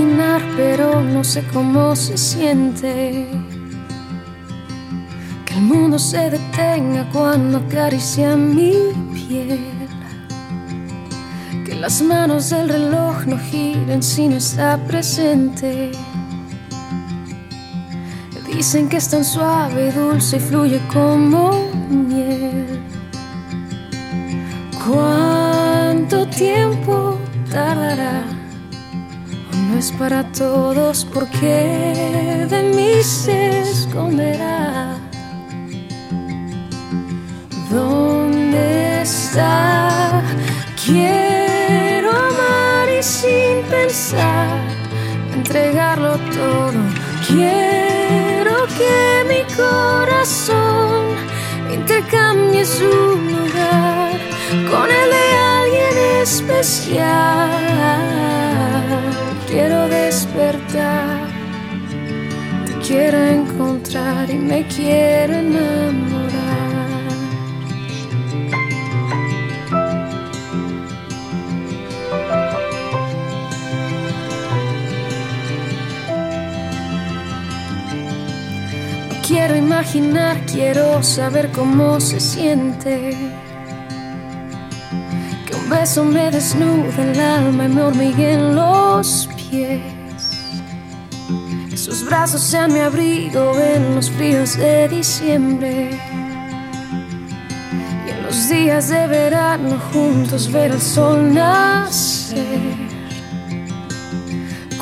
no sé cómo se siente. Que el mundo se detenga cuando acaricia mi piel. Que las manos del reloj no giren si no está presente. Dicen que es tan suave y dulce y fluye como miel. ¿Cuánto tiempo tardará? Para todos porque de mí se esconderá. ¿Dónde está? Quiero amar y sin pensar entregarlo todo. Quiero que mi corazón intercambie su lugar con el de alguien especial. Quiero despertar, te quiero encontrar y me quiero enamorar. quiero imaginar, quiero saber cómo se siente. Que un beso me desnude el alma y me hormiguen los pies. Sus brazos sean mi abrigo en los fríos de diciembre. Y en los días de verano juntos ver el sol nacer.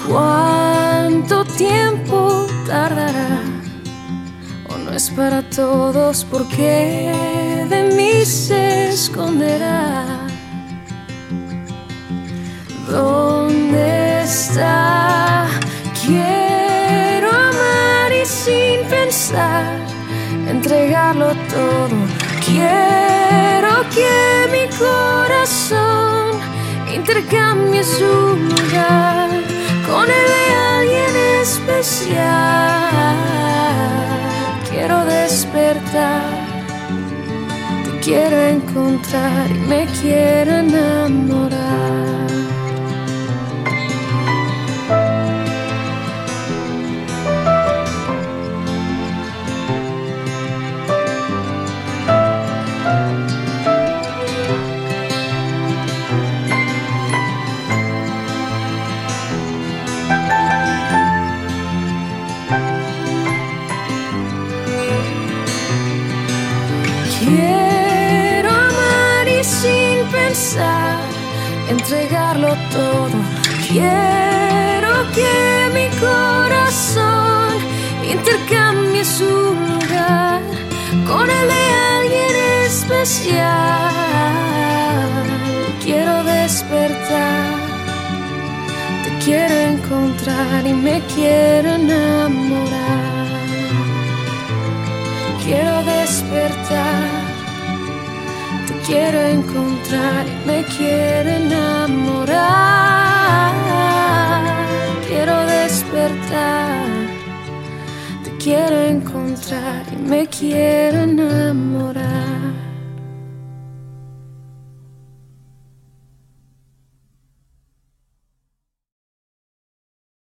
¿Cuánto tiempo tardará? no es para todos porque de mí se entregarlo todo. Quiero que mi corazón intercambie su lugar con el de alguien especial quiero despertar, te quiero encontrar y me quiero enamorar. Entregarlo todo. Quiero que mi corazón intercambie su lugar con el de alguien especial. Quiero despertar, te quiero encontrar y me quiero enamorar. Quiero despertar, te quiero encontrar y me quiero enamorar. Quiero despertar, te quiero encontrar y me quiero enamorar.